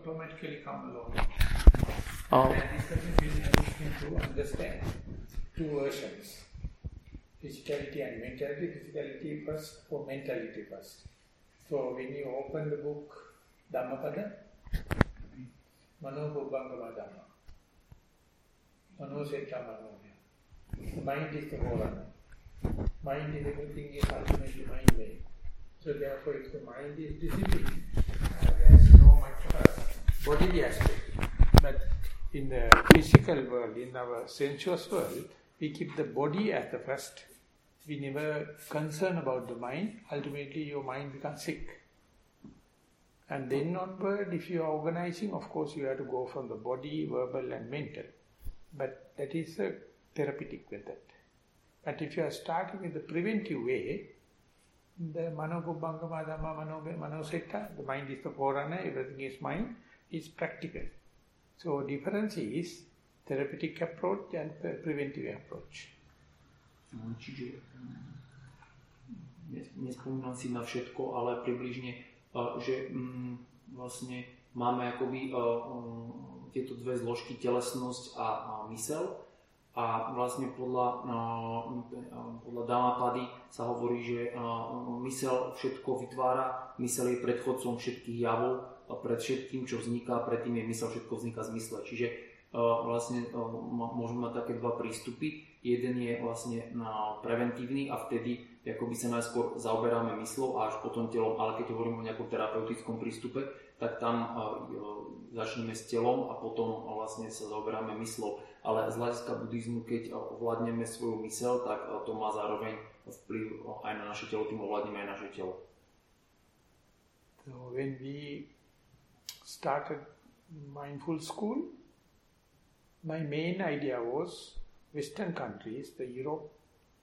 automatically come along. Oh. And will help him to understand two versions. Physicality and mentality. Physicality first or mentality first. So when you open the book Dhammapada, Mano Pubbangama Dhamma. Mano Setta Mano. Mind is the whole Mind is everything is ultimately mind made. So therefore if the mind is disciplined, uh, there's no much of a bodily aspect. But in the physical world, in our sensuous world, we keep the body as the first. We never concern about the mind. Ultimately your mind becomes sick. And then onward, if you are organizing, of course you have to go from the body, verbal and mental. But that is a therapeutic method. But if you are starting with the preventive way, the manopubbangama dhamma mano, manosetta, the mind is the forerunner, everything is mind, is practical. So difference is therapeutic approach and preventive approach. Čiže nespomínam si na všetko, ale približne, že mm, vlastne máme akoby tieto dve zložky, telesnosť a mysel a vlastne podľa, podľa Damapady sa hovorí, že mysel všetko vytvára, mysel je predchodcom všetkých javov, pred všetkým, čo vzniká, predtým je mysel, všetko vzniká z mysle. Čiže vlastne môžeme mať také dva prístupy. Jeden je vlastne preventívny a vtedy by sa najskôr zaoberáme myslou a až potom telom, ale keď hovoríme o nejakom terapeutickom prístupe, tak tam začneme s telom a potom vlastne sa zaoberáme myslou ale z hľadiska buddhizmu, keď ovládneme svoju mysel, tak to má zároveň vplyv aj na naše telo, tým ovládneme aj naše telo. So when we started mindful school, my main idea was Western countries, the Europe,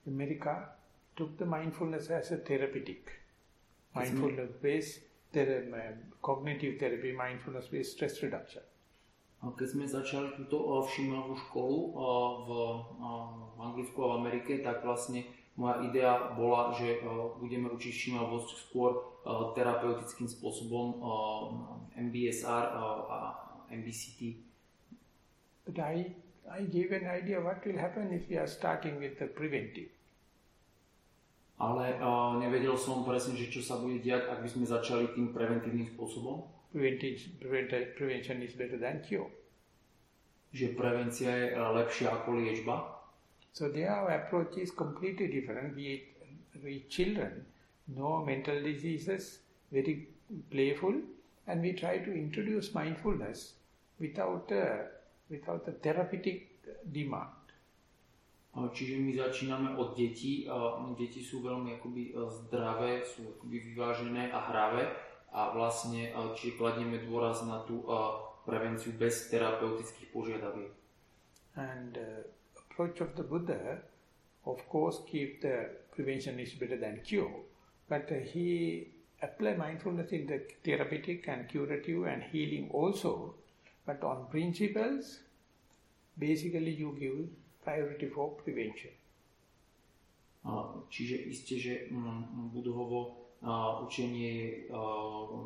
America, took the mindfulness as a therapeutic. Mindfulness-based, um, cognitive therapy, mindfulness-based stress reduction. Keď sme začali túto všímavú školu v, v Anglicku a v Amerike, tak vlastne moja idea bola, že budeme učiť všímavosť skôr terapeutickým spôsobom MBSR a MBCT. But I, I gave an idea what will happen if we are starting with the preventive. Ale uh, nevedel som presne, že čo sa bude diať, ak by sme začali tým preventívnym spôsobom prevention is better than cure. Že prevencia je eh, lepšia ako liečba. So their approach is completely different. We, we children no mental diseases, very playful, and we try to introduce mindfulness without a, without a therapeutic demand. Čiže my začíname od detí. Deti sú veľmi akoby eh, zdravé, sú akoby vyvážené a hravé a vlastne, či kladieme dôraz na tú prevenciu bez terapeutických požiadaviek. And uh, approach of the Buddha, of course, keep the prevention is better than cure, but uh, he apply mindfulness in the therapeutic and curative and healing also, but on principles, basically you give priority for prevention. Čiže isté, že mm, Budhovo učenie je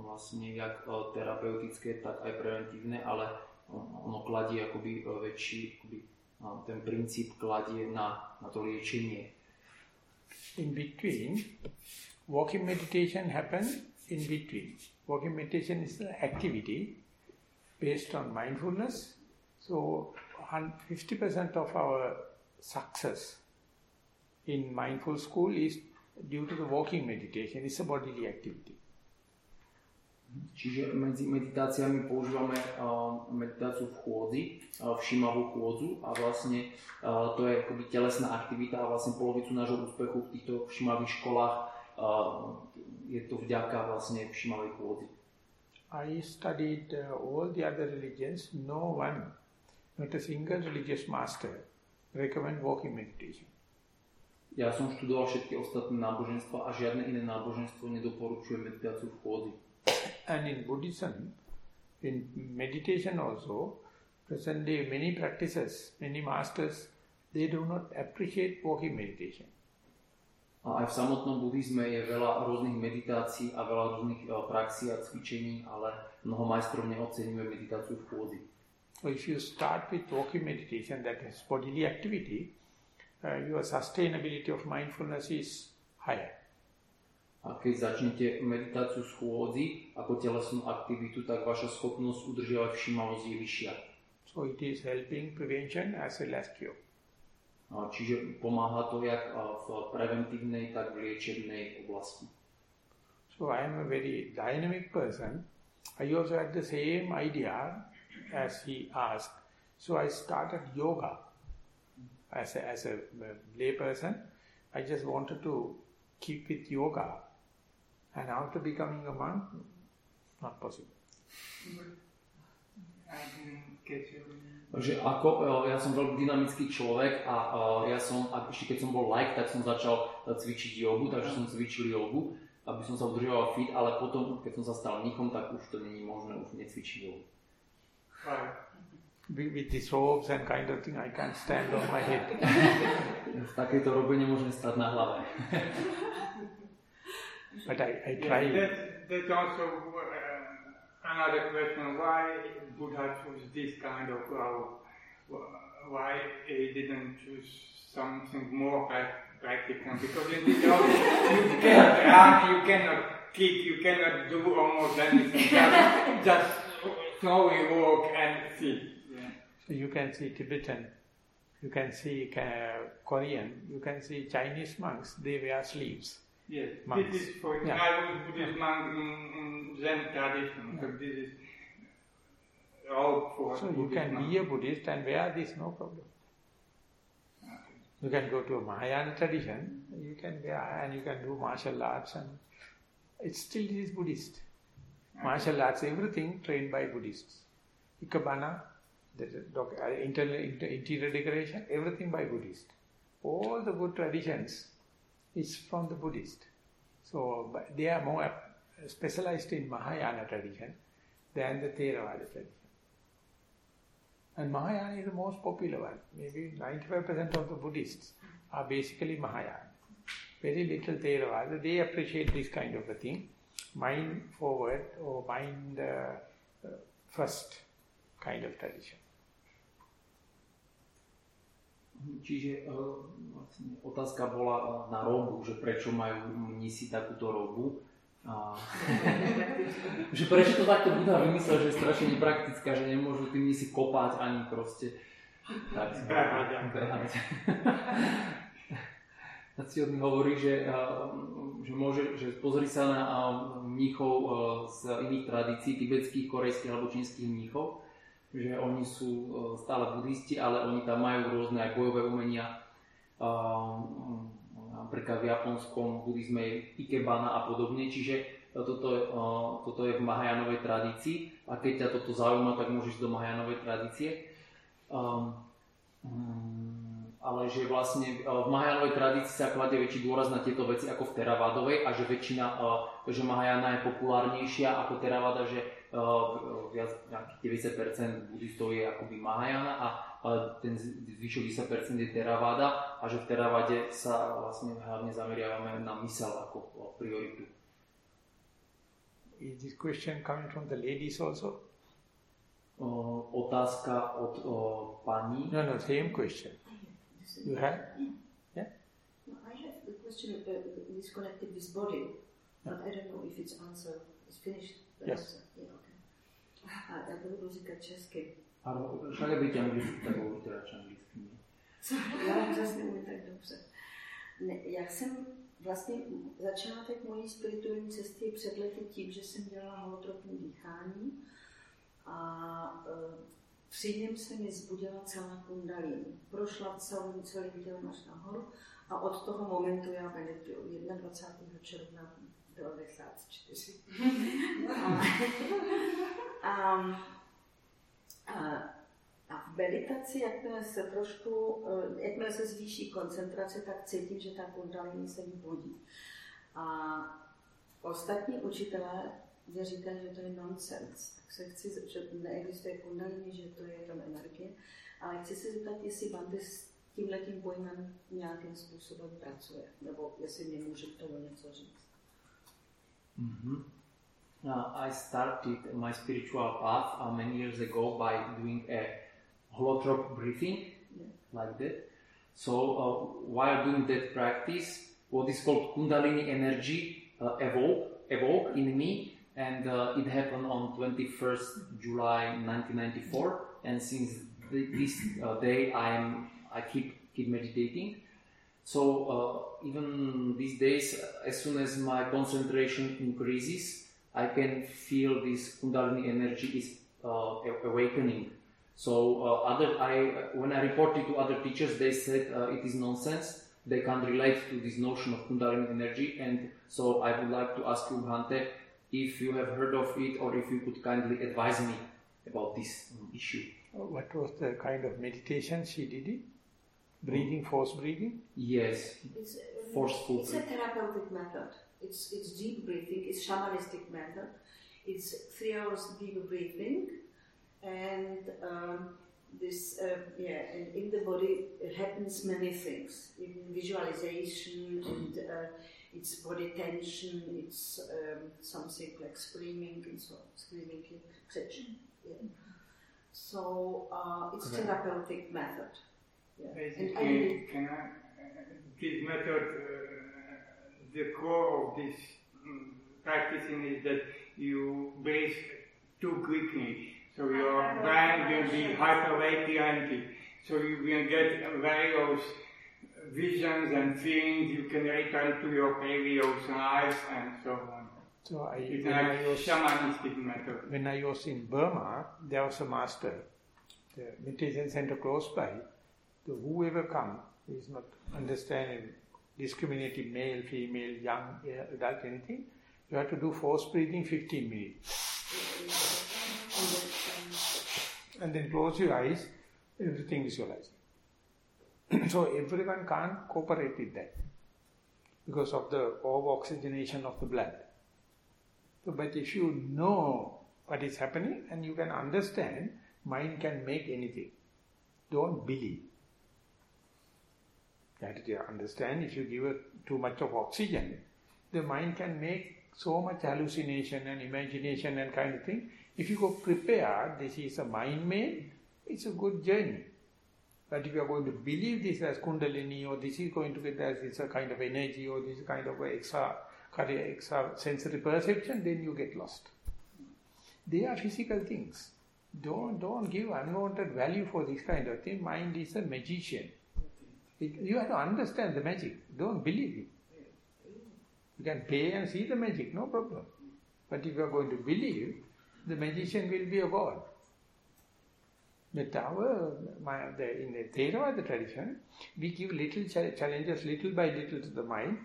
vlastne jak terapeutické, tak aj preventívne, ale ono kladie akoby väčší, akoby ten princíp kladie na, na to liečenie. In between, walking meditation happens in between. Walking meditation is an activity based on mindfulness. So 50% of our success in mindful school is due to the walking meditation, it's a bodily activity. Čiže medzi meditáciami používame uh, meditáciu v chôdzi, uh, všímavú chôdzu a vlastne uh, to je akoby telesná aktivita a vlastne polovicu nášho úspechu v týchto všímavých školách je to vďaka vlastne všímavej chôdzi. I studied uh, all the other religions, no one, not a single religious master recommend walking meditation. Ja som študoval všetky ostatné náboženstva a žiadne iné náboženstvo nedoporučuje meditáciu v chôdzi. And in Buddhism, in meditation also, presently many practices, many masters, they do not appreciate walking meditation. A aj v samotnom buddhizme je veľa rôznych meditácií a veľa rôznych praxí a cvičení, ale mnoho majstrov neocenuje meditáciu v chôdzi. So if you start with walking meditation, that is bodily activity, uh, your sustainability of mindfulness is higher. A keď začnete meditáciu z chôdzi ako telesnú aktivitu, tak vaša schopnosť udržiavať všímavosť je vyššia. So it is helping prevention as well as cure. Čiže pomáha to jak v preventívnej, tak v liečebnej oblasti. So I am a very dynamic person. I also had the same idea as he asked. So I started yoga as a, as a lay person. I just wanted to keep with yoga. And after becoming a monk, not possible. I didn't you. že ako, e, ja som veľmi dynamický človek a e, ja som, ešte keď som bol like, tak som začal e, cvičiť jogu, takže som cvičil jogu, aby som sa udržoval fit, ale potom, keď som sa stal mníchom, tak už to není možné, už necvičiť jogu. With these robes and kind of thing, I can't stand on my head. v takejto robe nemôžem stať na hlave. But I, I try. Yeah, that's, that's also uh, another question. Why Buddha chose this kind of uh, why he didn't choose something more practical? Because in this job you cannot run, you cannot kick, you cannot do almost anything. Just, just slowly walk and see. So you can see Tibetan, you can see Korean, you can see Chinese monks. They wear sleeves. Yes, monks. this is for yeah. I was Buddhist monk in, in Zen tradition. So this is all for So you can monk. be a Buddhist and wear this, no problem. You can go to a Mahayana tradition, you can wear and you can do martial arts and it still is Buddhist. Martial arts, everything trained by Buddhists. Ikebana, the uh, interior, interior decoration, everything by Buddhist. All the good traditions is from the Buddhist. So they are more specialized in Mahayana tradition than the Theravada tradition. And Mahayana is the most popular one. Maybe 95% of the Buddhists are basically Mahayana. Very little Theravada. They appreciate this kind of a thing. Mind forward or mind uh, uh, first kind of tradition. Čiže uh, vlastne otázka bola na robu, že prečo majú mnisi takúto robu. A, že prečo to takto Buddha vymyslel, že je strašne nepraktická, že nemôžu tým mnisi kopať ani proste tak behať. si od hovorí, že, že, môže, že pozri sa na mníchov z iných tradícií, tibetských, korejských alebo čínskych mníchov že oni sú e, stále buddhisti, ale oni tam majú rôzne aj bojové umenia. Napríklad v japonskom buddhizme je ikebana a podobne, čiže toto, e, toto je v Mahajanovej tradícii a keď ťa toto zaujíma, tak môžeš do Mahajanovej tradície. Um, ale že vlastne v Mahajanovej tradícii sa kladie väčší dôraz na tieto veci ako v Teravádovej a že väčšina, že Mahajana je populárnejšia ako Teravada, že viac nejakých 90% buddhistov je akoby Mahajana a ten zvyšok 10% je Theravada a že v Theravade sa vlastne hlavne zameriavame na mysel ako prioritu. Is this question coming from the ladies also? Uh, otázka od uh, pani. No, no, same question. You have? Yeah? No, I have the question uh, disconnected this body, but I don't know if its answer is finished. yes. Answer. Yeah, a já budu říkat česky. Ano, však by anglicky, tak budu radši anglicky. Já zase nemůžu tak dobře. Ne, já jsem vlastně začátek mojí spirituální cesty před lety tím, že jsem dělala holotropní dýchání a e, při něm se mi zbudila celá kundalín. Prošla celým, celým tělem až nahoru a od toho momentu já medituju 21. června 94. a, a, a v meditaci, jakmile se trošku, eh, jakmile se zvýší koncentrace, tak cítím, že ta kundalini se mi budí. A ostatní učitelé říkají, že to je nonsense. Tak se chci, že neexistuje kundalini, že to je tam energie. Ale chci se zeptat, jestli Bante tímhle tím pojmem nějakým způsobem pracuje, nebo jestli mi může k tomu něco říct. Mm-hmm. Uh, I started my spiritual path uh, many years ago by doing a holotrope breathing, Yeah. like that. So uh, while doing that practice, what is called Kundalini energy uh, evoke, evoke in me, and uh, it happened on 21st July 1994. And since this uh, day, I am I keep keep meditating. So uh, even these days, as soon as my concentration increases, I can feel this Kundalini energy is uh, awakening. So uh, other, I when I reported to other teachers, they said uh, it is nonsense. They can't relate to this notion of Kundalini energy, and so I would like to ask you, Bhante, if you have heard of it, or if you could kindly advise me about this issue. What was the kind of meditation she did it? Breathing, force breathing? Yes, It's, uh, Forceful It's a therapeutic method. It's, it's deep breathing, it's shamanistic method. It's three hours deep breathing and um, this, uh, yeah, and in the body it happens many things. In visualization and uh, it's body tension, it's um, something like screaming and so screaming, etc. Yeah. So uh, it's Correct. therapeutic method. Yeah. And I Basically, can I, uh, this method, uh, the core of this um, practicing is that you breathe too quickly. So your brain will be hyperventilated. So you will get various visions and feelings. You can return to your previous lives and so on. So I, It's when, like I was, shamanistic method. when I was in Burma, there was a master, the meditation center close by. So whoever come is not understanding discriminating male, female, young, adult, anything. You have to do force breathing 15 minutes. And then close your eyes, everything visualizing. so everyone can't cooperate with that because of the over-oxygenation of the blood. So, but if you know what is happening and you can understand, mind can make anything. Don't believe. You understand if you give it too much of oxygen, the mind can make so much hallucination and imagination and kind of thing. If you go prepared, this is a mind made, it's a good journey. But if you are going to believe this as kundalini or this is going to get as a kind of energy or this kind of extra, extra sensory perception, then you get lost. They are physical things. Don't, don't give unwanted value for this kind of thing. Mind is a magician. It, you have to understand the magic. Don't believe it. You can pay and see the magic, no problem. But if you are going to believe, the magician will be a god. But our, my, the, in the Theravada tradition, we give little ch- challenges little by little to the mind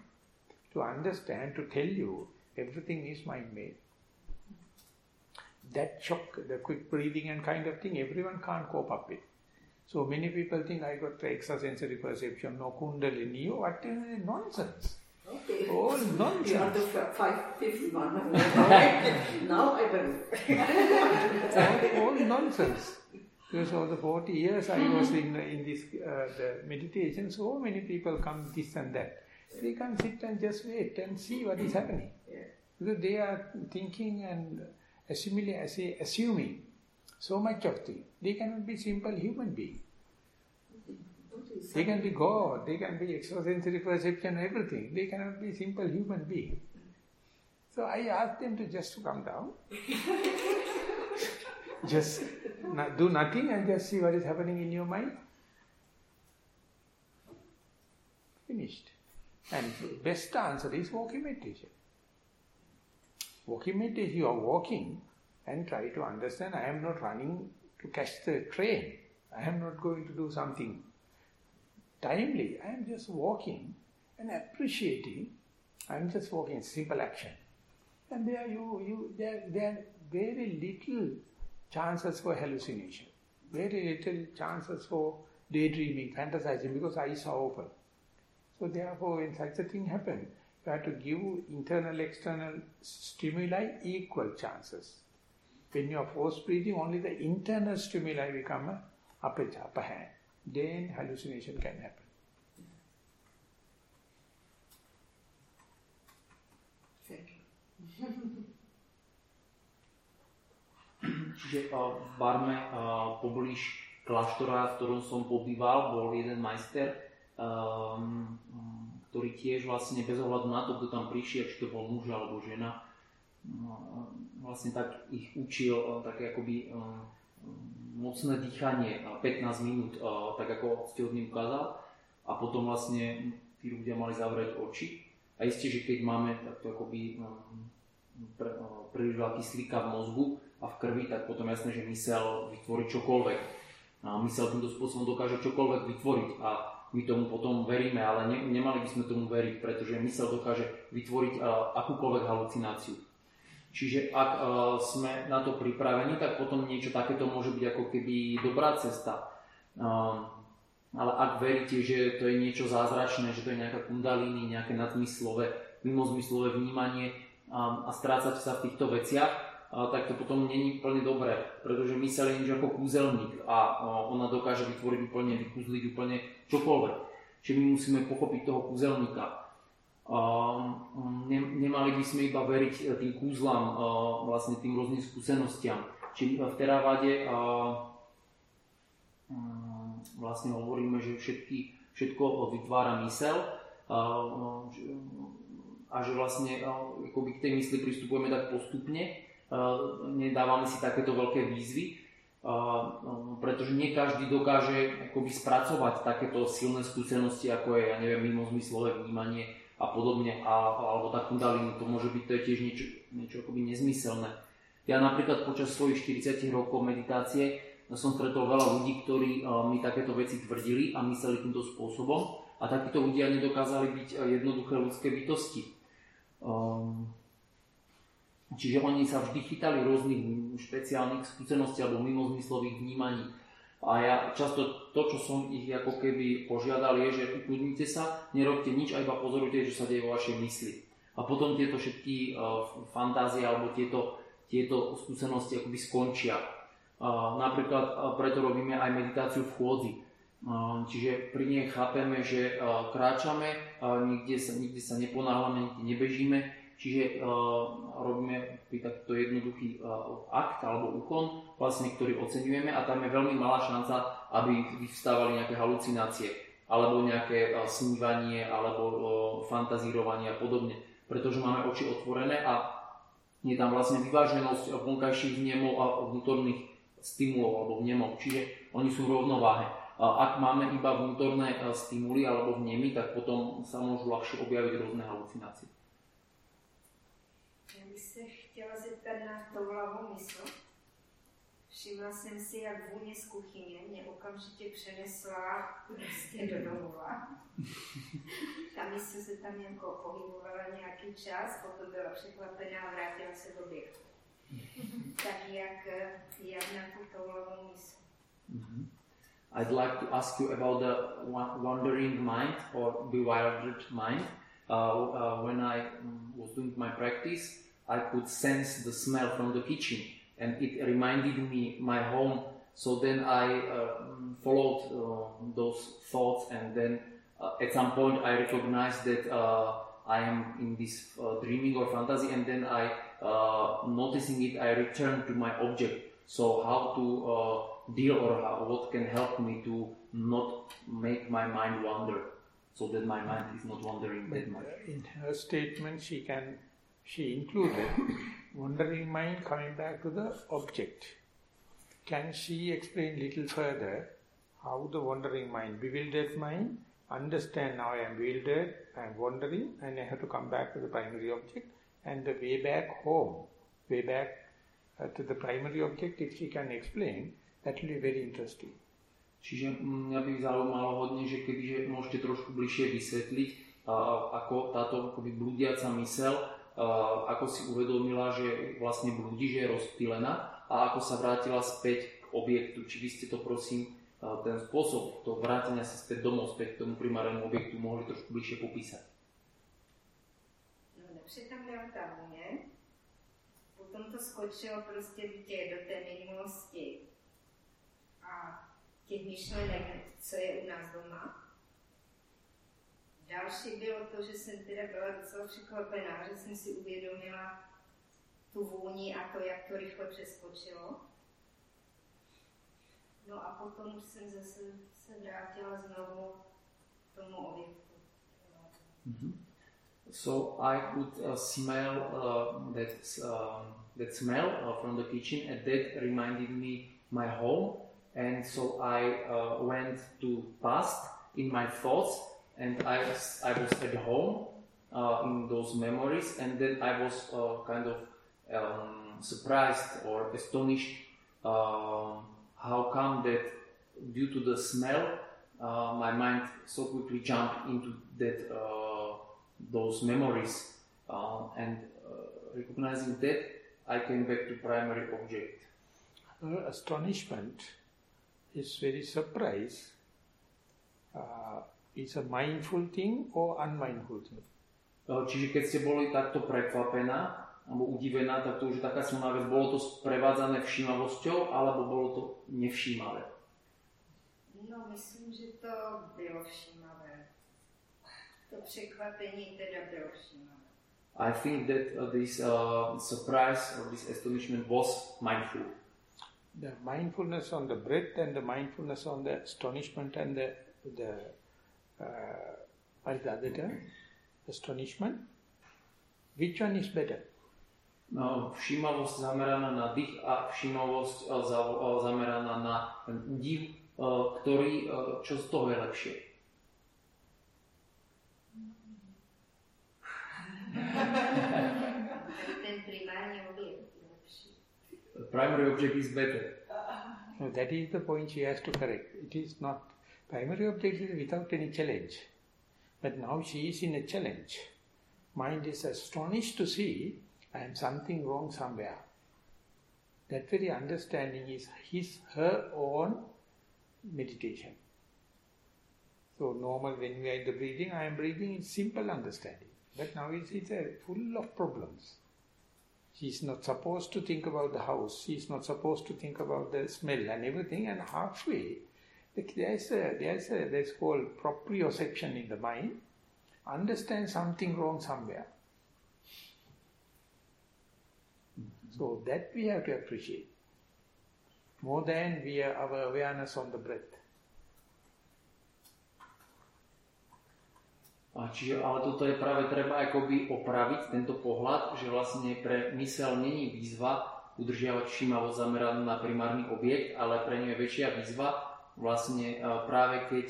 to understand, to tell you everything is mind-made. That shock, the quick breathing and kind of thing, everyone can't cope up with. So many people think I got the extrasensory perception, no kundalini, what is nonsense. Okay. All You are nonsense. the f- five, fifth one. now I believe. all, all nonsense. Because over the 40 years I was in, in this uh, the meditation, so many people come this and that. They can sit and just wait and see what is happening. Because they are thinking and assuming, assuming so much of things. They cannot be simple human being. They can be God, they can be extrasensory perception, everything. They cannot be simple human being. So I asked them to just to come down. just no- do nothing and just see what is happening in your mind. Finished. And best answer is walking meditation. Walking meditation, you are walking and try to understand, I am not running to catch the train. I am not going to do something timely. I am just walking and appreciating. I am just walking, simple action. And there you, you there, there very little chances for hallucination. Very little chances for daydreaming, fantasizing, because eyes are open. So therefore, when such a thing happens, you have to give internal, external stimuli equal chances. When you are force breathing, only the internal stimuli become a upper, upper hand. then hallucination can happen. Thank you. Uh, v Barme poblíž kláštora, v ktorom som pobýval, bol jeden majster, um, ktorý tiež vlastne bez ohľadu na to, kto tam prišiel, či to bol muž alebo žena, uh, vlastne tak ich učil uh, také akoby uh, mocné dýchanie, 15 minút, tak ako ste od ukázal. A potom vlastne tí ľudia mali zavrieť oči. A isté, že keď máme takto akoby príliš veľa kyslíka v mozgu, a v krvi, tak potom jasné, že mysel vytvorí čokoľvek. A mysel týmto spôsobom dokáže čokoľvek vytvoriť a my tomu potom veríme, ale ne, nemali by sme tomu veriť, pretože mysel dokáže vytvoriť uh, akúkoľvek halucináciu. Čiže ak uh, sme na to pripravení, tak potom niečo takéto môže byť ako keby dobrá cesta. Uh, ale ak veríte, že to je niečo zázračné, že to je nejaká kundalíny, nejaké nadzmyslové, mimozmyslové vnímanie um, a strácate sa v týchto veciach, tak to potom není úplne dobré, pretože mysel je nič ako kúzelník a ona dokáže vytvoriť úplne, vykúzliť úplne čokoľvek. Čiže my musíme pochopiť toho kúzelníka. Nemali by sme iba veriť e, tým kúzlam, vlastne tým rôznym skúsenostiam. Čiže v teravade vlastne hovoríme, že všetky, všetko vytvára mysel a že vlastne akoby k tej mysli pristupujeme tak postupne nedávame si takéto veľké výzvy, eh, pretože nie každý dokáže akoby spracovať takéto silné skúsenosti, ako je, ja neviem, mimozmyslové vnímanie a podobne, a, alebo tá kundalini, to môže byť, to je tiež niečo, niečo akoby nezmyselné. Ja napríklad počas svojich 40 rokov meditácie som stretol veľa ľudí, ktorí eh, mi takéto veci tvrdili a mysleli týmto spôsobom a takíto ľudia nedokázali byť jednoduché ľudské bytosti. Um, Čiže oni sa vždy chytali rôznych špeciálnych skúseností alebo mimozmyslových vnímaní. A ja často to, čo som ich ako keby požiadal, je, že ukludnite sa, nerobte nič a iba pozorujte, čo sa deje vo vašej mysli. A potom tieto všetky uh, fantázie alebo tieto, tieto skúsenosti akoby skončia. Uh, napríklad uh, preto robíme aj meditáciu v chôdzi. Uh, čiže pri nej chápeme, že uh, kráčame, uh, nikde sa, nikde sa neponáhľame, nikde nebežíme, Čiže uh, robíme takto jednoduchý uh, akt alebo úkon, vlastne, ktorý oceňujeme a tam je veľmi malá šanca, aby vyvstávali nejaké halucinácie alebo nejaké uh, snívanie alebo uh, fantazírovanie a podobne. Pretože máme oči otvorené a je tam vlastne vyváženosť vonkajších vnemov a vnútorných stimulov alebo vnemov. Čiže oni sú v rovnováhe. Ak máme iba vnútorné stimuly alebo vnemy, tak potom sa môžu ľahšie objaviť rôzne halucinácie. Chtěla zeptat na tou hlavou mysl. Všimla jsem si, jak vůně z kuchyně mě okamžitě přenesla prostě do domova. Ta mysl se tam jako pohybovala nějaký čas, potom byla překvapená a vrátila se do objektu. tak jak, jak na tu hlavou mysl? Mm-hmm. I'd like to ask you about the wandering mind or bewildered mind. Uh, uh, when I um, was doing my practice, I could sense the smell from the kitchen and it reminded me my home. So then I uh, followed uh, those thoughts and then uh, at some point I recognized that uh, I am in this uh, dreaming or fantasy and then I, uh, noticing it, I return to my object. So how to deal or how, what can help me to not make my mind wander so that my mind is not wandering that much. In her statement, she can she included wandering mind coming back to the object. Can she explain little further how the wandering mind, bewildered mind, understand now I am bewildered, I am wandering, and I have to come back to the primary object, and the way back home, way back uh, to the primary object, if she can explain, that will be very interesting. Čiže mňa by zaujímalo hodne, že kebyže môžete trošku bližšie vysvetliť, uh, ako táto akoby blúdiaca mysel ako si uvedomila, že vlastne blúdi, že je rozptýlená a ako sa vrátila späť k objektu. Či by ste to prosím, ten spôsob to vrátenia sa späť domov, späť k tomu primárnemu objektu mohli trošku bližšie popísať. No, napřed tam vůně, potom to skočilo prostě do té minulosti a těch myšlenek co je u nás doma. Další bylo to, že jsem teda byla docela překvapená, že jsem si uvědomila tu vůni a to, jak to rychle přeskočilo. No a potom už jsem zase se vrátila znovu k tomu objektu. Mm-hmm. So I could uh, smell uh, that um, that smell uh, from the kitchen, and that reminded me my home. And so I uh, went to past in my thoughts, and I was I was at home uh, in those memories, and then I was uh, kind of um, surprised or astonished um, how come that due to the smell, my mind so quickly jumped into that those memories uh, and uh, recognizing that I came back to primary object. Uh, astonishment is very surprise. Is a mindful thing or unmindful thing? Čiže keď ste boli takto prekvapená alebo udivená, tak to už je taká silná vec. Bolo to sprevádzané všímavosťou alebo bolo to nevšímavé? No, myslím, že to bylo všímavé. To překvapení teda bylo všímavé. I think that uh, this uh, surprise or this astonishment was mindful. The mindfulness on the breath and the mindfulness on the astonishment and the, the uh, what is the other term? Astonishment. Which one is better? No, všímavosť zameraná na dých a všímavosť za, uh, zameraná na údiv, uh, ktorý, čo z toho je lepšie? Ten primárny objekt je lepší. Primary object is better. No, that is the point she has to correct. It is not, primary object is without any challenge. But now she is in a challenge. Mind is astonished to see I am something wrong somewhere. That very understanding is his, her own meditation. So normal when we are in the breathing, I am breathing in simple understanding. But now it's, it's a full of problems. She's not supposed to think about the house. She's not supposed to think about the smell and everything. And halfway, there's a, there's a, there's called proprioception in the mind. Understand something wrong somewhere. So that we have to appreciate. More than we are our awareness on the breath. A čiže, ale toto je práve treba akoby opraviť, tento pohľad, že vlastne pre mysel není výzva udržiavať všímavosť zameranú na primárny objekt, ale pre ňu je väčšia výzva vlastne práve keď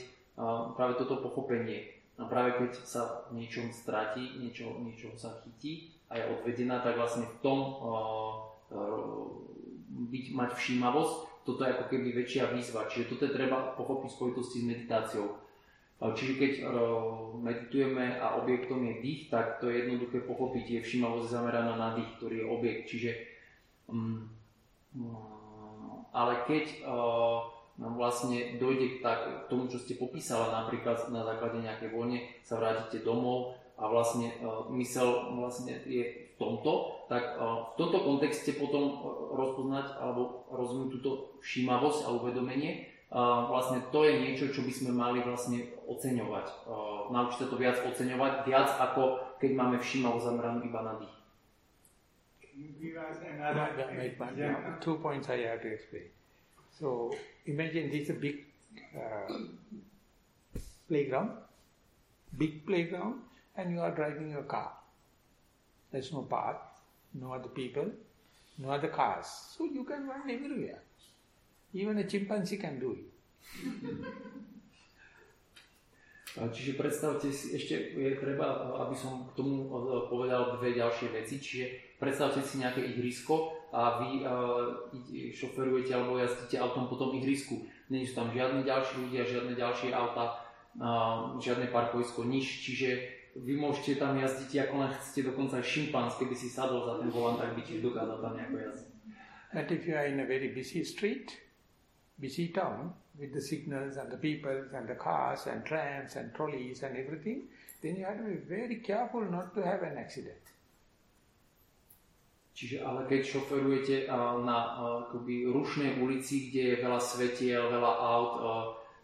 práve toto pochopenie, práve keď sa v niečom stratí, niečo, niečo sa chytí a je odvedená, tak vlastne v tom byť, mať všímavosť, toto je ako keby väčšia výzva. Čiže toto je treba pochopiť v spojitosti s meditáciou. Čiže keď meditujeme a objektom je dých, tak to je jednoduché pochopiť, je všímavosť zameraná na dých, ktorý je objekt. Čiže, um, ale keď uh, vlastne dojde k, tak, k tomu, čo ste popísala, napríklad na základe nejakej vojne, sa vrátite domov a vlastne uh, mysel vlastne je v tomto, tak uh, v tomto kontexte potom rozpoznať alebo rozumieť túto všímavosť a uvedomenie, Uh, vlastne to je niečo, čo by sme mali vlastne oceňovať. Uh, naučiť sa to viac oceňovať, viac ako keď máme všímavosť zameranú iba na dých. Two points I have to explain. So imagine this is a big uh, playground, big playground, and you are driving your car. There's no path, no other people, no other cars. So you can run everywhere. Even a chimpanzee can do it. Čiže predstavte si, ešte je treba, aby som k tomu povedal dve ďalšie veci. Čiže predstavte si nejaké ihrisko a vy uh, šoferujete alebo jazdíte autom po tom ihrisku. Nie sú tam žiadni ďalší ľudia, žiadne ďalšie auta, uh, žiadne parkovisko, nič. Čiže vy môžete tam jazdiť ako len chcete, dokonca aj šimpanz, keby si sadol za ten volant, tak by tiež dokázal tam nejako jazdiť. But if you are in a very busy street, busy town with the signals and the people and the cars and trams and trolleys and everything, then you have to be very careful not to have an accident. Čiže ale keď šoferujete na akoby rušnej ulici, kde je veľa svetiel, veľa aut,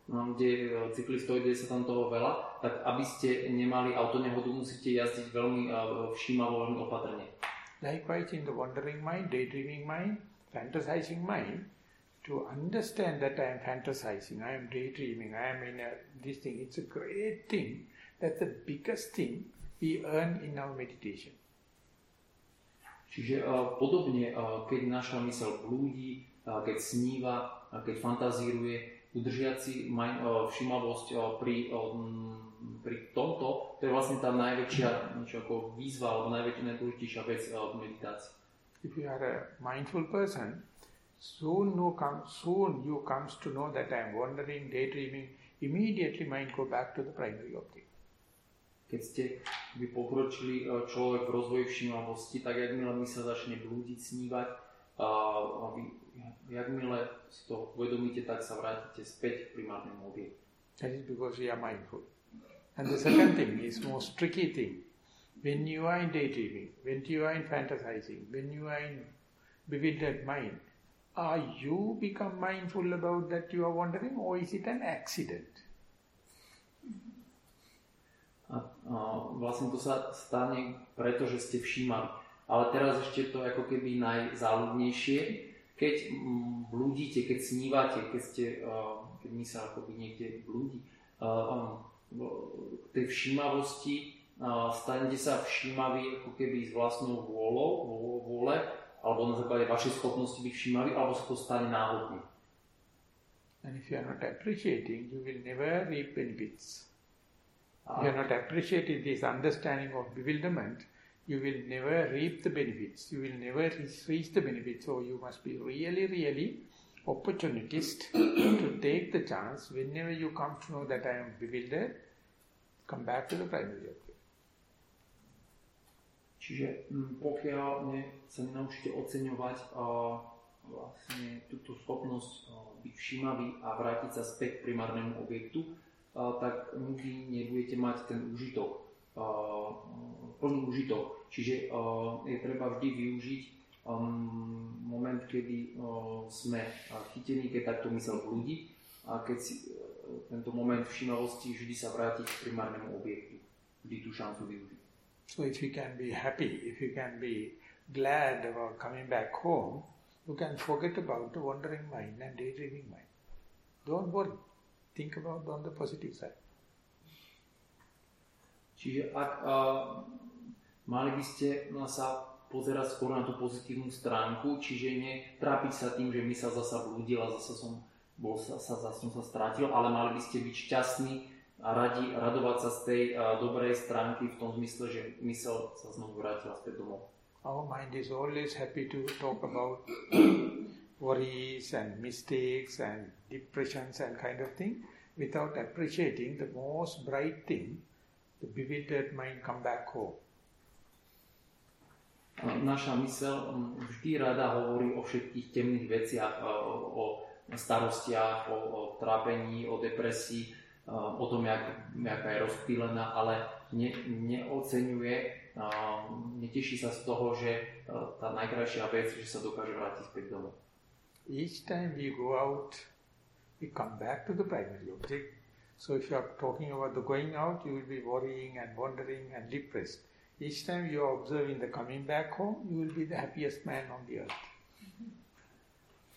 no, kde cyklistov, kde sa tam toho veľa, tak aby ste nemali autonehodu, musíte jazdiť veľmi všímavo, veľmi opatrne. Likewise in the wandering mind, daydreaming mind, fantasizing mind, to understand that I am fantasizing, I am daydreaming, I am in a, this thing, it's a great thing. That's the biggest thing we earn in our meditation. Čiže uh, podobne, uh, keď naša mysel blúdi, uh, keď sníva, keď fantazíruje, udržiať si uh, pri, pri tomto, to je vlastne tá najväčšia niečo ako výzva alebo najväčšia, najdôležitejšia vec v meditácii. If you are a mindful person, soon you, come, soon you comes to know that I am wandering, daydreaming, immediately mind go back to the primary object. Keď ste by pokročili e, človek v rozvoji všímavosti, tak jakmile my sa začne blúdiť, snívať, a, vy, jakmile si to uvedomíte, tak sa vrátite späť k primárnemu objektu. That is because we are mindful. And the second thing is most tricky thing. When you are in daydreaming, when you are in fantasizing, when you are in bewildered mind, are you become mindful about that you are wandering or is it an accident? A, a vlastne to sa stane, pretože ste všímali. Ale teraz ešte to ako keby najzáľudnejšie, keď blúdite, keď snívate, keď, ste, uh, keď my sa akoby niekde blúdi, uh, k tej všímavosti uh, stanete sa všímaví ako keby s vlastnou vôľou, vôle, alebo na základe vašej schopnosti byť všímaví, alebo sa to stane náhodne. And if you are not appreciating, you will never reap benefits. You are not appreciating this understanding of bewilderment, you will never reap the benefits. You will never reach the benefits. So you must be really, really opportunist to take the chance whenever you come to know that I am bewildered, come back to the primary object. Čiže mm, pokiaľ ne, sa nenaučíte oceňovať uh, vlastne túto schopnosť uh, byť všímavý a vrátiť sa späť k primárnemu objektu, tak nikdy nebudete mať ten užitok, plný užitok. Čiže je treba vždy využiť um, moment, kedy sme chytení, keď takto mysel blúdi a keď si e, tento moment všímavosti vždy sa vrátiť k primárnemu objektu, vždy tú šancu využiť. So if you can be happy, if you can be glad about coming back home, you can forget about the wandering mind and daydreaming mind. Don't worry. Think about on the positive side. Čiže ak uh, mali by ste sa pozerať skôr na tú pozitívnu stránku, čiže netrápiť sa tým, že my sa zasa blúdila, zasa som, bol sa, sa, zasa som sa strátil, ale mali by ste byť šťastní a radi, radovať sa z tej uh, dobrej stránky v tom zmysle, že mysel sa znovu vrátila späť domov. Our mind is always happy to talk about worries and mistakes and depressions and kind of thing without appreciating the most bright thing, the bewildered mind come back home. Naša mysel mm, vždy rada hovorí o všetkých temných veciach, o, starostiach, o, trápení, o depresii, o tom, jak, jaká je rozptýlená, ale ne, neocenuje, neteší sa z toho, že tá najkrajšia vec, že sa dokáže vrátiť späť domov. Each time we go out, we come back to the primary object. So if you are talking about the going out, you will be worrying and wondering and depressed. Each time you are observing the coming back home, you will be the happiest man on the earth.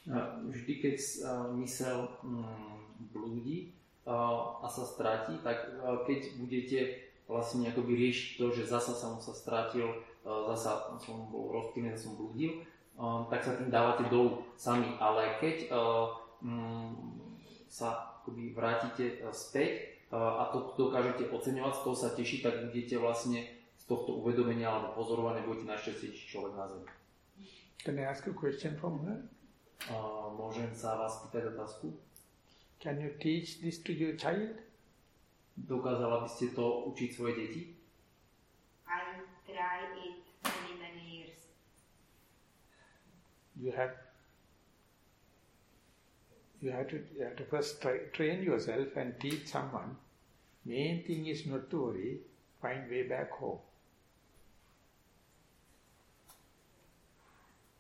Uh, vždy, keď uh, mysel mm, blúdi uh, a sa stratí, tak keď budete vlastne akoby riešiť to, že zasa som sa stratil, zasa som bol rozptýlený, som blúdil, um, tak sa tým dávate dolu sami. Ale keď um, sa akoby vrátite uh, späť uh, a to dokážete oceňovať, z toho sa tešiť, tak budete vlastne z tohto uvedomenia alebo pozorovania budete najšťastnejší človek na zemi. Can I ask a question from her? Uh, môžem sa vás pýtať otázku? Can you teach this to your child? Dokázala by ste to učiť svoje deti? I try it many, many years. You have you have to, you have to first try, train yourself and teach someone. Main thing is not to worry, find way back home.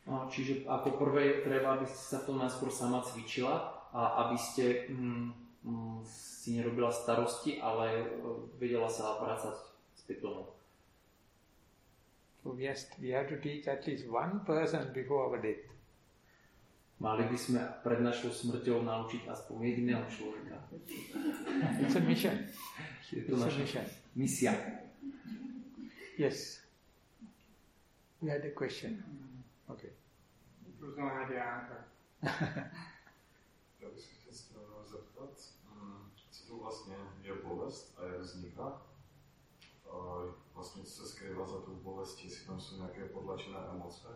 No, čiže ako prvé treba, aby ste sa to najskôr sama cvičila a aby ste mm, mm, si nerobila starosti, ale e, vedela sa vrácať späť domov. So we, has, we have to teach at least one person before our death. Mali by sme pred našou smrťou naučiť aspoň jediného človeka. It's a mission. Je to It's a naša mission. misia. Yes. You had a question. Okay. To jsem rádi answer. Já bych se chtěl s- zeptat, mm, co to vlastně je bolest a jak vzniká? A vlastně co se skrývá za tou bolestí, jestli tam jsou nějaké podlačené emoce?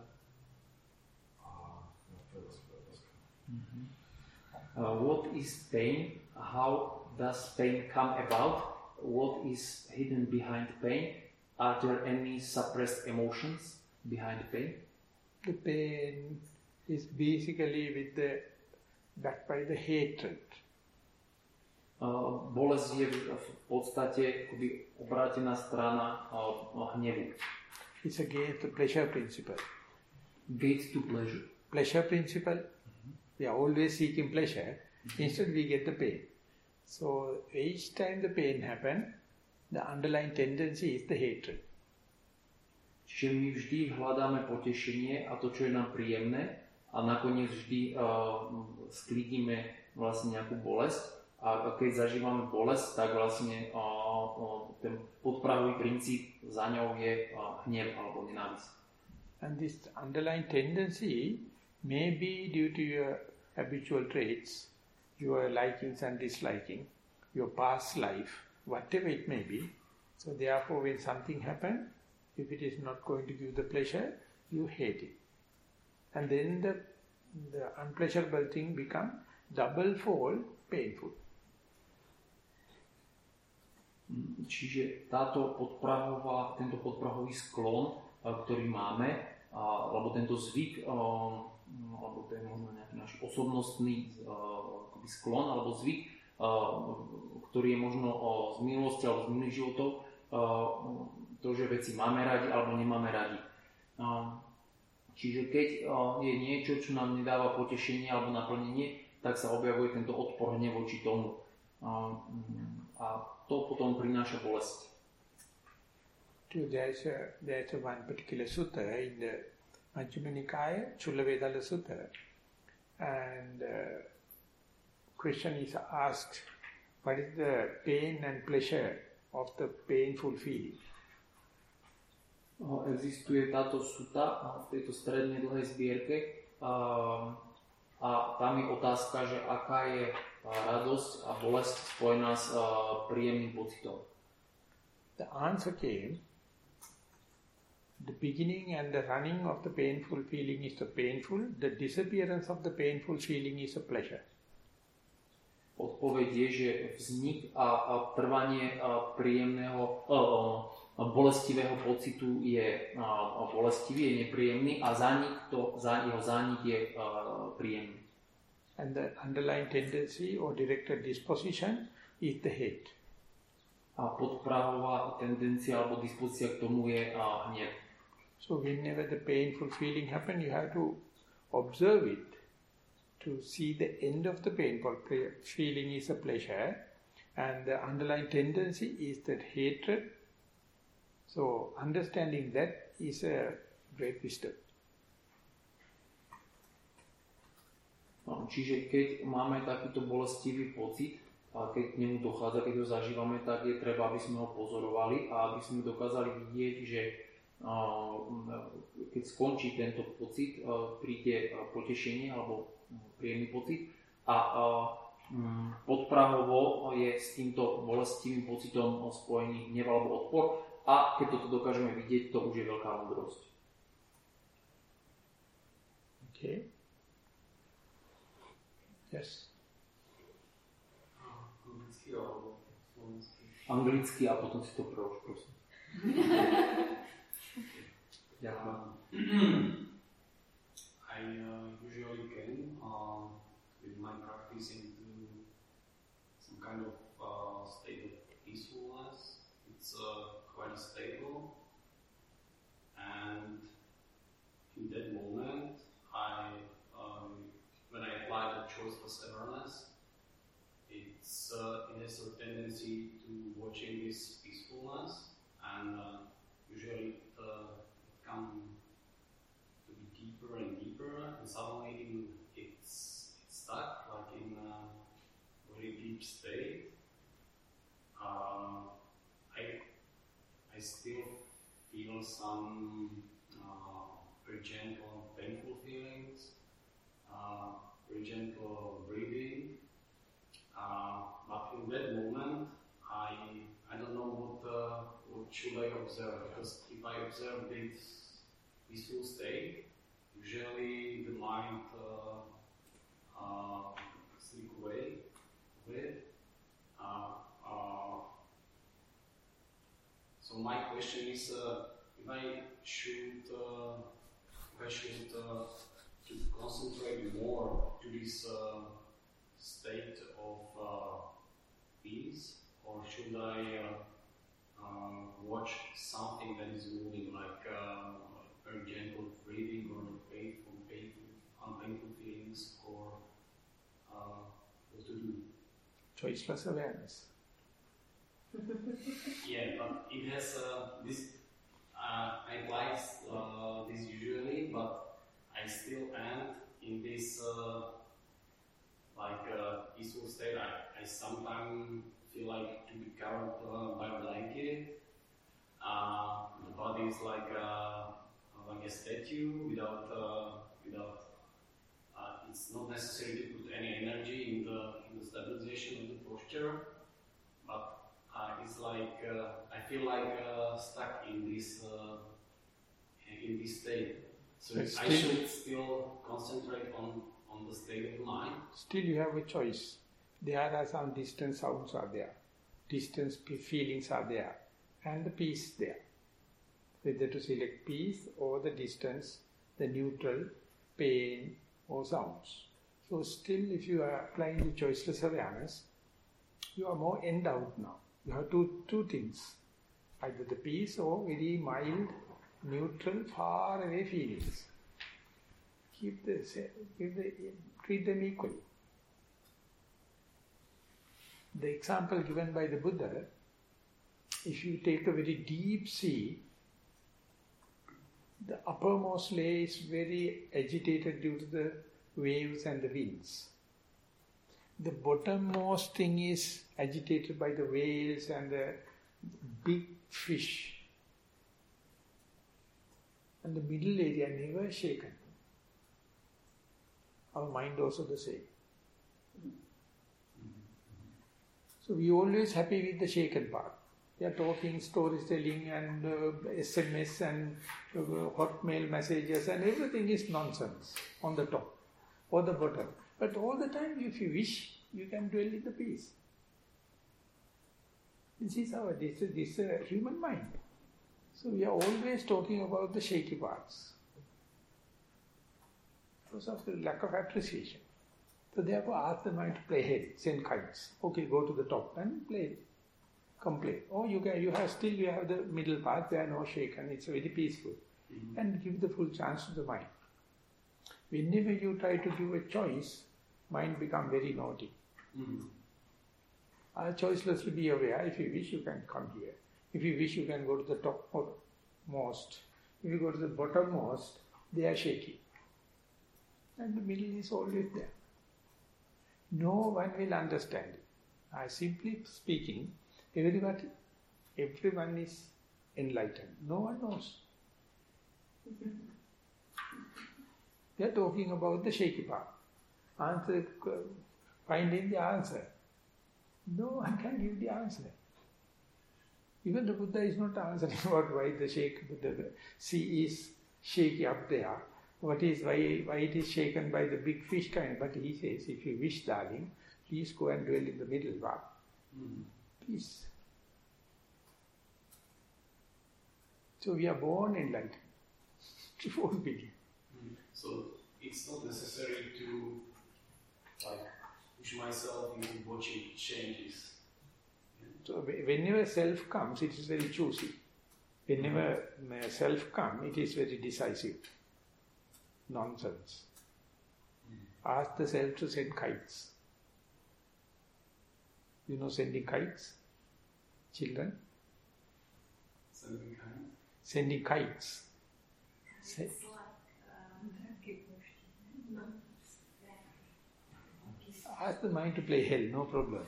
A no, to je vlastně otázka. Uh, what is pain? How does pain come about? What is hidden behind pain? Are there any suppressed emotions behind pain? The pain is basically with the backed by the hatred. Bolesť je v podstate akoby obrátená strana hnevu. It's against the pleasure principle. Gate to pleasure. Pleasure principle, we are always seeking pleasure. Instead, we get the pain. So each time the pain happen, the underlying tendency is the hatred. Čiže my vždy hľadáme potešenie a to, čo je nám príjemné a nakoniec vždy uh, sklidíme vlastne nejakú bolesť a keď zažívame bolesť, tak vlastne uh, uh, ten princíp za ňou je uh, hnev alebo nenávisť. And this underlying tendency may be due to your habitual traits, your likings and disliking, your past life, whatever it may be. So therefore when something happens, if it is not going to give the pleasure, you hate it. And then the, the unpleasurable thing become double fold painful. Čiže táto podprahová, tento podprahový sklon, a, ktorý máme, alebo tento zvyk, mm, alebo to je možno nejaký náš osobnostný akoby sklon alebo zvyk, ktorý je možno z minulosti alebo z minulých životov, to, že veci máme radi alebo nemáme radi. Čiže keď je niečo, čo nám nedáva potešenie alebo naplnenie, tak sa objavuje tento odpor hnev voči tomu. A to potom prináša bolesť. So There's a, there's a one particular sutta in the Majjhima Nikaya, Chulavedala Sutta, and uh, question is asked, what is the pain and pleasure of the painful feeling? O, Existuje táto suta v tejto strednej dlhej zbierke a, a tam je otázka, že aká je radosť a bolesť spojená s príjemným pocitom. The answer came, the beginning and the running of the painful feeling is the painful, the disappearance of the painful feeling is a pleasure. Odpoveď je, že vznik a, a trvanie a, príjemného, a, bolestivého pocitu je a bolestivý, je nepríjemný a zánik to, za, jeho zánik je And the underlying tendency or directed disposition is the hate. A podprahová tendencia alebo dispozícia k tomu je a, hnev. So whenever the painful feeling happen, you have to observe it to see the end of the painful feeling is a pleasure and the underlying tendency is that hatred. So understanding that is a great wisdom. Čiže keď máme takýto bolestivý pocit, a keď k nemu dochádza, keď ho zažívame, tak je treba, aby sme ho pozorovali a aby sme dokázali vidieť, že keď skončí tento pocit, príde potešenie alebo príjemný pocit a mm, podprahovo je s týmto bolestivým pocitom spojený hnev alebo odpor a keď toto dokážeme vidieť, to už je veľká múdrosť. Okay? Yes. Anglický alebo slovenský. Anglicky a potom si to prelož, prosím. Ďakujem. I uh, usually can, uh, with my practice into some kind of uh, state of peacefulness. It's uh, quite stable, I um, when I apply the choiceless awareness, it's there's a tendency to watching this peacefulness, and uh, usually it, uh, it come to be deeper and deeper, and suddenly it's, it's stuck, like in a very deep state. Uh, I, I still feel some uh, very gentle, painful feelings, uh, very gentle breathing. Uh, but in that moment, I I don't know what uh, what should I observe because if I observe this peaceful state, usually the mind uh, uh, slip away with. Uh, uh, so my question is uh, if I should if I should to concentrate more to this state of peace, or should I uh, uh, watch something that is moving, like uh, very gentle breathing, or painful, painful, unpainful feelings, or uh, what to do? Choiceless awareness. Yeah, but it has uh, this. Uh, I like uh, this usually, but I still end in this uh, like uh, peaceful state. I, I sometimes feel like to be covered uh, by a blanket. Uh, the body is like a, like a statue without uh, without. Uh, it's not necessary to put any energy in the in the stabilization of the posture, but uh, it's like uh, I feel like uh, stuck in this uh, in this state. So But I still- should still concentrate on on the state of mind. Still you have a choice. There are some distant sounds are there. Distance feelings are there. And the peace there. Whether to select peace or the distance, the neutral, pain or sounds. So still if you are applying the choiceless awareness, you are more endowed now. You have two, two things. Either the peace or very mild, neutral, far away feelings. Keep the, eh, give the, treat them equally. The example given by the Buddha, if you take a very deep sea, the uppermost layer is very agitated due to the waves and the winds. The bottommost thing is agitated by the whales and the big fish. And the middle area never shaken. Our mind also the same. So we always happy with the shaken part. We are talking, storytelling and uh, SMS and uh, hotmail messages and everything is nonsense on the top or the bottom. But all the time if you wish, you can dwell in the peace. This is our, this is, this human mind. So we are always talking about the shaky parts because of the lack of appreciation. So therefore ask the mind to play head, send kites. Okay, go to the top and play, complain. Or you can, you have still you have the middle part, they are no shaken, it's very peaceful. And give the full chance to the mind. Whenever you try to give a choice, mind become very naughty. Mhm. Uh, choicelessly be aware. If you wish, you can come here. If you wish, you can go to the topmost. If you go to the bottommost, they are shaky. And the middle is always there. No one will understand. I simply speaking, everybody, everyone is enlightened. No one knows. They are talking about the shaky part. Answer, finding the answer. No one can give the answer. Even the Buddha is not answering about why the shake, the sea is shaky up there. What is why why it is shaken by the big fish kind? But he says, if you wish, darling, please go and dwell in the middle part. Mhm. Peace. So we are born enlightened. It won't be. So it's not necessary to like push myself into watching changes. So whenever self comes, it is very choosy. Whenever uh, self comes, it is very decisive. Nonsense. Ask the self to send kites. You know sending kites? Children? Sending kind. Sending kites. Se- uh, Ask the mind to play hell, no problem.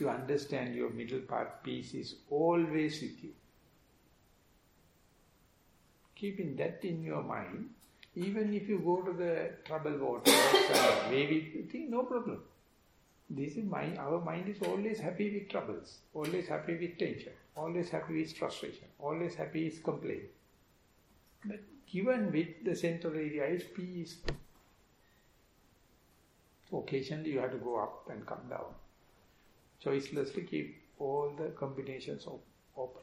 You understand your middle part peace is always with you. Keeping that in your mind, even if you go to the troubled water, outside, wavy thing, no problem. This is mind, our mind is always happy with troubles, always happy with tension, always happy with frustration, always happy with complaint. But given with the central area is peace. Occasionally you have to go up and come down. Choicelessly keep all the combinations open.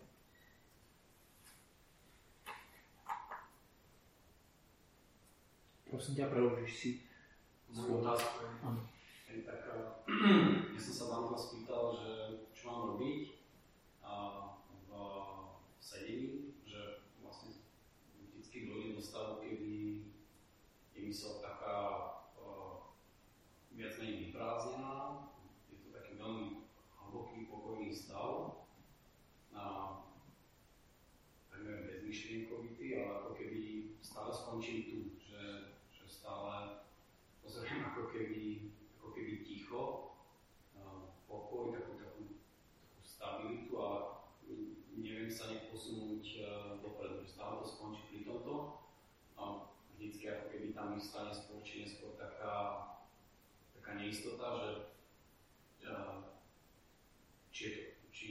Prosím ťa, preložíš si. Moju otázku je taká, ja som sa vám spýtal, že čo mám robiť a v sedení, že vlastne vždycky dojde do stavu, kedy je mysel taká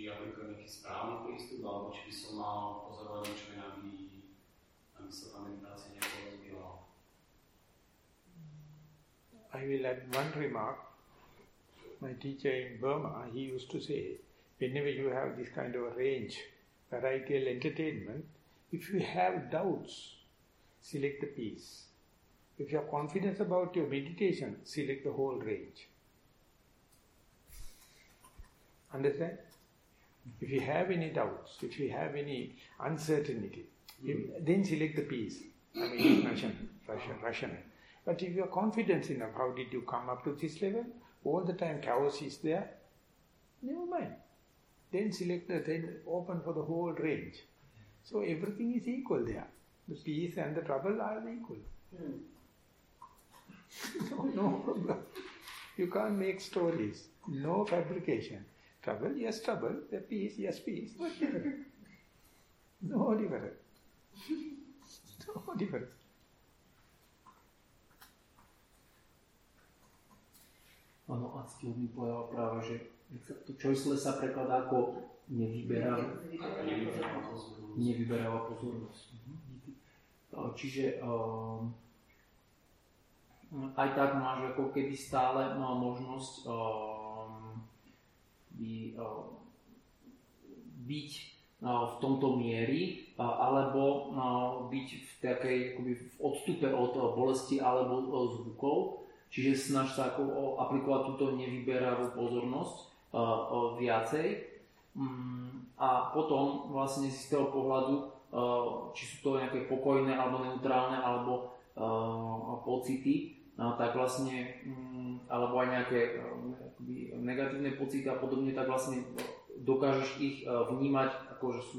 e, aplikujem nejaký správny prístup, alebo či by som mal pozorovať niečo aby, aby sa tá meditácia. I will add one remark. My teacher in Burma, he used to say, whenever you have this kind of a range, varietal entertainment, if you have doubts, select the piece. If you have confidence about your meditation, select the whole range. Understand? If you have any doubts, if you have any uncertainty, if- hmm. then select the piece. I mean, rational, rational, rational. But if you are confident enough, how did you come up to this level? All the time chaos is there. Never mind. Then select the, then open for the whole range. So everything is equal there. The peace and the trouble are equal. Hmm. No, no problem. You can't make stories. No fabrication. Trouble, yes, trouble. The peace, yes, peace. What difference? No difference. No difference. Áno, a mi povedal práve, že to choiceless sa prekladá ako nevyberá, nevyberáva pozornosť. Mhm, díky. Uh, Čiže um, aj tak máš ako keby stále možnosť um, by, um, byť uh, v tomto miery, uh, alebo uh, byť v takej akoby v odstupe od bolesti alebo uh, zvukov, Čiže snaž sa ako aplikovať túto nevyberavú pozornosť viacej. Mm, a potom vlastne z toho pohľadu, či sú to nejaké pokojné alebo neutrálne alebo pocity, uh, tak vlastne, mm, alebo aj nejaké akoby negatívne pocity a podobne, tak vlastne dokážeš ich uh, vnímať ako, že sú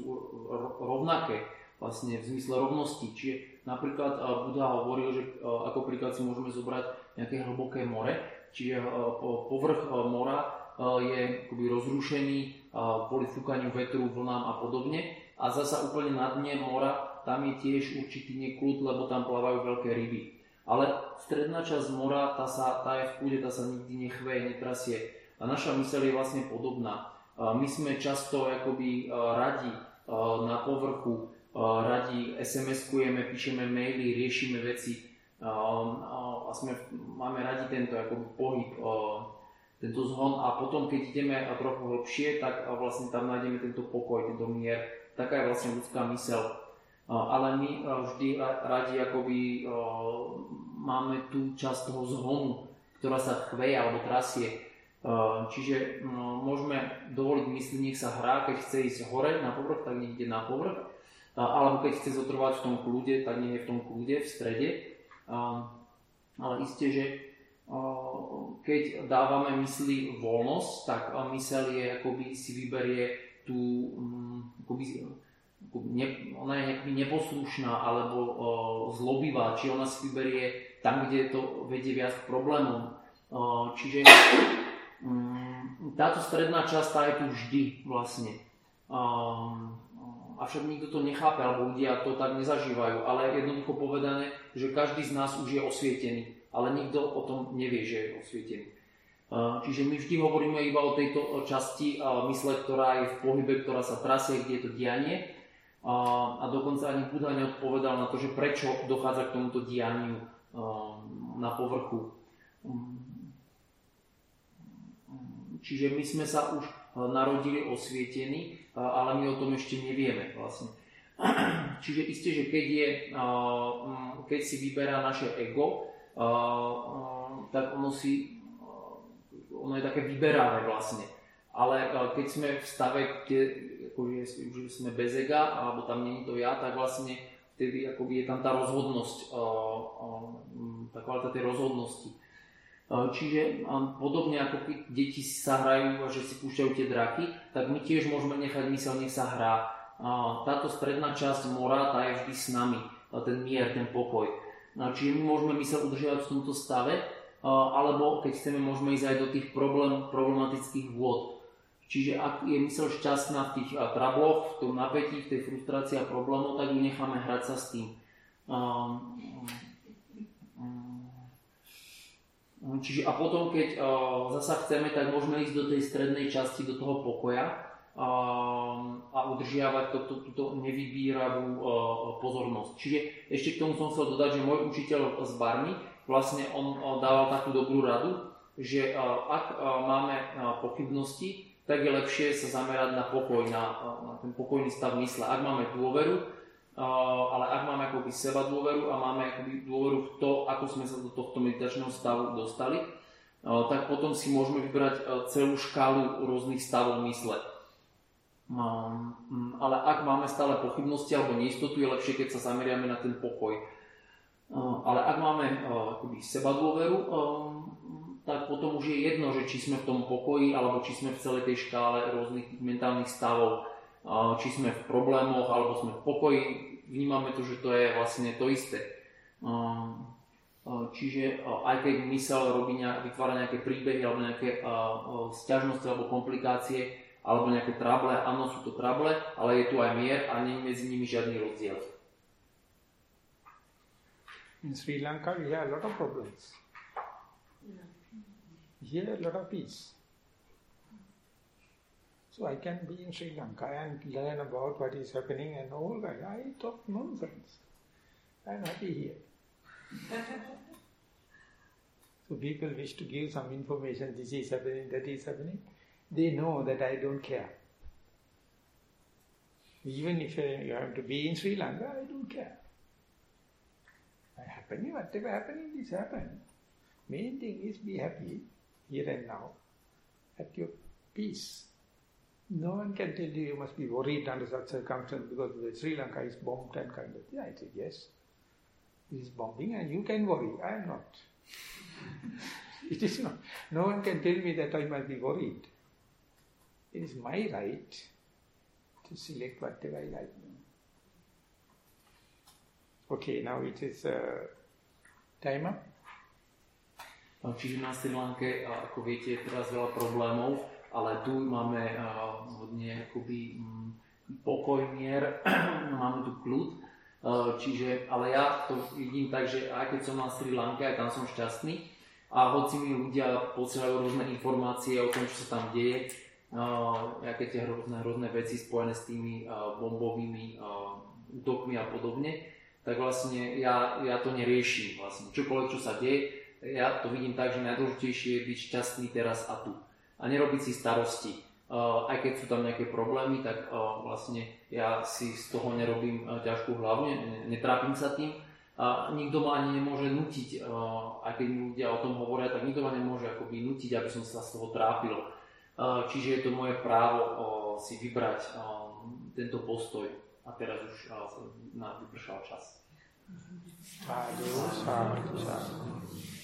ro- rovnaké vlastne v zmysle rovnosti. Čiže napríklad uh, Buddha hovoril, že ako príklad si môžeme zobrať nejaké hlboké more, čiže po- povrch mora je akoby rozrušený kvôli fúkaniu vetru, vlnám a podobne. A zasa úplne na dne mora tam je tiež určitý neklud, lebo tam plávajú veľké ryby. Ale stredná časť mora, tá, sa, tá je v kúde, tá sa nikdy nechveje, netrasie. A naša myseľ je vlastne podobná. My sme často akoby uh, radi uh, na povrchu, uh, radi SMS-kujeme, píšeme maily, riešime veci a sme, máme radi tento akoby pohyb, tento zhon a potom keď ideme trochu hlbšie, tak vlastne tam nájdeme tento pokoj, tento mier. Taká je vlastne ľudská mysel. Ale my vždy ra- radi akoby máme tú časť toho zhonu, ktorá sa chveje alebo trasie. Čiže môžeme dovoliť mysli, nech sa hrá, keď chce ísť hore na povrch, tak nech ide na povrch. Alebo keď chce zotrvať v tom kľude, tak nech je v tom kľude, v strede. Ale isté, že keď dávame mysli voľnosť, tak mysel je, akoby si vyberie tú, akoby, ne, ona je nejaký neposlušná alebo o, zlobivá, či ona si vyberie tam, kde to vedie viac k problémom. O, čiže um, táto stredná časť tá je tu vždy vlastne. Um, avšak nikto to nechápe, alebo ľudia to tak nezažívajú, ale jednoducho povedané, že každý z nás už je osvietený, ale nikto o tom nevie, že je osvietený. Čiže my vždy hovoríme iba o tejto časti mysle, ktorá je v pohybe, ktorá sa trasie, kde je to dianie a dokonca ani Buddha neodpovedal na to, že prečo dochádza k tomuto dianiu na povrchu. Čiže my sme sa už narodili osvietení, ale my o tom ešte nevieme vlastne. Čiže isté, že keď, je, keď si vyberá naše ego, tak ono si ono je také vyberavé vlastne. Ale keď sme v stave, kde akože, že sme bez ega, alebo tam není to ja, tak vlastne vtedy akoby je tam tá rozhodnosť, tá kvalita tej rozhodnosti. Čiže podobne ako keď deti sa hrajú a že si púšťajú tie draky, tak my tiež môžeme nechať mysel, nech sa hrá. Táto stredná časť mora, tá je vždy s nami, ten mier, ten pokoj. Čiže my môžeme mysel udržiavať v tomto stave, alebo keď chceme, môžeme ísť aj do tých problém, problematických vôd. Čiže ak je mysel šťastná v tých trabloch, v tom napätí, v tej frustrácii a problémoch, tak ju necháme hrať sa s tým. Čiže a potom, keď zasa chceme, tak môžeme ísť do tej strednej časti, do toho pokoja a udržiavať túto, túto nevybíravú pozornosť. Čiže ešte k tomu som chcel dodať, že môj učiteľ z Barmy, vlastne on dával takú dobrú radu, že ak máme pochybnosti, tak je lepšie sa zamerať na pokoj, na, na ten pokojný stav mysle. Ak máme dôveru, ale ak máme akoby seba dôveru a máme akoby dôveru v to, ako sme sa do tohto meditačného stavu dostali, tak potom si môžeme vybrať celú škálu rôznych stavov mysle. Ale ak máme stále pochybnosti alebo neistotu, je lepšie, keď sa zameriame na ten pokoj. Ale ak máme akoby seba dôveru, tak potom už je jedno, že či sme v tom pokoji, alebo či sme v celej tej škále rôznych mentálnych stavov, či sme v problémoch, alebo sme v pokoji, vnímame to, že to je vlastne to isté. Čiže aj keď mysel robí nejak, vytvára nejaké príbehy alebo nejaké sťažnosti alebo komplikácie alebo nejaké trable, áno sú to trable, ale je tu aj mier a nie je medzi nimi žiadny rozdiel. In Sri Lanka we have a lot of problems. Here a lot of peace. So I can be in Sri Lanka and learn about what is happening and all that. I talk nonsense. I am happy here. so people wish to give some information, this is happening, that is happening. They know that I don't care. Even if you have to be in Sri Lanka, I don't care. I Happening, whatever happening is happening. Main thing is be happy here and now, at your peace. No one can tell you you must be worried under such circumstances because the Sri Lanka is bombed and kind of. Yeah, I say yes. It is bombing and you can worry. I am not. it is not. No one can tell me that I must be worried. It is my right to select whatever I like. Okay, now it is uh, time up. Čiže na Sri Lanke, ako viete, je teraz veľa problémov, ale tu máme hodne akoby mm, pokoj, mier, máme tu kľud. Čiže, ale ja to vidím tak, že aj keď som na Sri Lanke, aj tam som šťastný. A hoci mi ľudia posielajú rôzne informácie o tom, čo sa tam deje, aké tie rôzne, rôzne veci spojené s tými bombovými útokmi a podobne, tak vlastne ja, ja to neriešim. Vlastne. Čokoľvek, čo sa deje, ja to vidím tak, že najdôležitejšie je byť šťastný teraz a tu. A nerobiť si starosti. Uh, aj keď sú tam nejaké problémy, tak uh, vlastne ja si z toho nerobím uh, ťažkú hlavu, ne, netrápim sa tým. A nikto ma ani nemôže nutiť, uh, aj keď ľudia o tom hovoria, tak nikto ma nemôže akoby nutiť, aby som sa z toho trápil. Uh, čiže je to moje právo uh, si vybrať tento postoj. A teraz už na vypršal čas. Sadhu, sadhu, sadhu.